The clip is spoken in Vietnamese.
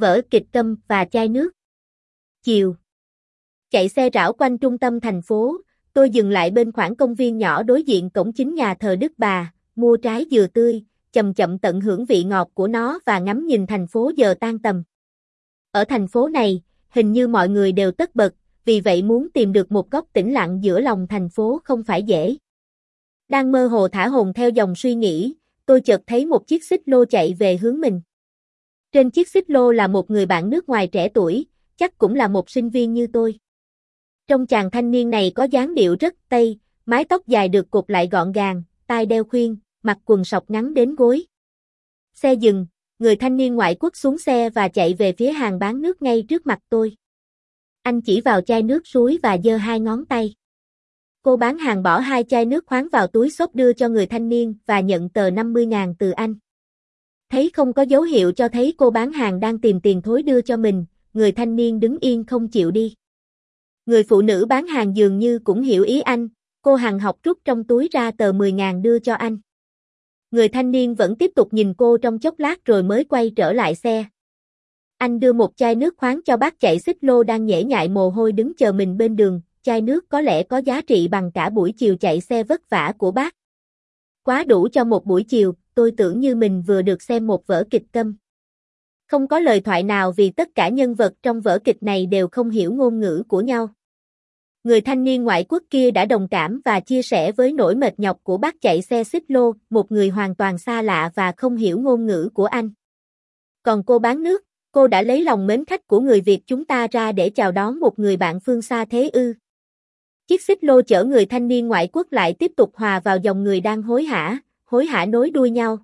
vở kịch câm và chai nước. Chiều. Chạy xe rảo quanh trung tâm thành phố, tôi dừng lại bên khoảng công viên nhỏ đối diện cổng chính nhà thờ Đức Bà, mua trái dừa tươi, chậm chậm tận hưởng vị ngọt của nó và ngắm nhìn thành phố giờ tan tầm. Ở thành phố này, hình như mọi người đều tất bật, vì vậy muốn tìm được một góc tĩnh lặng giữa lòng thành phố không phải dễ. Đang mơ hồ thả hồn theo dòng suy nghĩ, tôi chợt thấy một chiếc xích lô chạy về hướng mình. Trên chiếc xích lô là một người bạn nước ngoài trẻ tuổi, chắc cũng là một sinh viên như tôi. Trong chàng thanh niên này có dáng điệu rất tây, mái tóc dài được cột lại gọn gàng, tai đeo khuyên, mặc quần sọc ngắn đến gối. Xe dừng, người thanh niên ngoại quốc xuống xe và chạy về phía hàng bán nước ngay trước mặt tôi. Anh chỉ vào chai nước suối và giơ hai ngón tay. Cô bán hàng bỏ hai chai nước khoáng vào túi xốp đưa cho người thanh niên và nhận tờ 50.000 từ anh. Thấy không có dấu hiệu cho thấy cô bán hàng đang tìm tiền thối đưa cho mình, người thanh niên đứng yên không chịu đi. Người phụ nữ bán hàng dường như cũng hiểu ý anh, cô hàng học rút trong túi ra tờ 10.000 đưa cho anh. Người thanh niên vẫn tiếp tục nhìn cô trong chốc lát rồi mới quay trở lại xe. Anh đưa một chai nước khoáng cho bác chạy xích lô đang nhễ nhại mồ hôi đứng chờ mình bên đường, chai nước có lẽ có giá trị bằng cả buổi chiều chạy xe vất vả của bác. Quá đủ cho một buổi chiều, tôi tưởng như mình vừa được xem một vở kịch câm. Không có lời thoại nào vì tất cả nhân vật trong vở kịch này đều không hiểu ngôn ngữ của nhau. Người thanh niên ngoại quốc kia đã đồng cảm và chia sẻ với nỗi mệt nhọc của bác chạy xe xích lô, một người hoàn toàn xa lạ và không hiểu ngôn ngữ của anh. Còn cô bán nước, cô đã lấy lòng mến khách của người Việt chúng ta ra để chào đón một người bạn phương xa thế ư. Chiếc xích lô chở người thanh niên ngoại quốc lại tiếp tục hòa vào dòng người đang hối hả, hối hả nối đuôi nhau.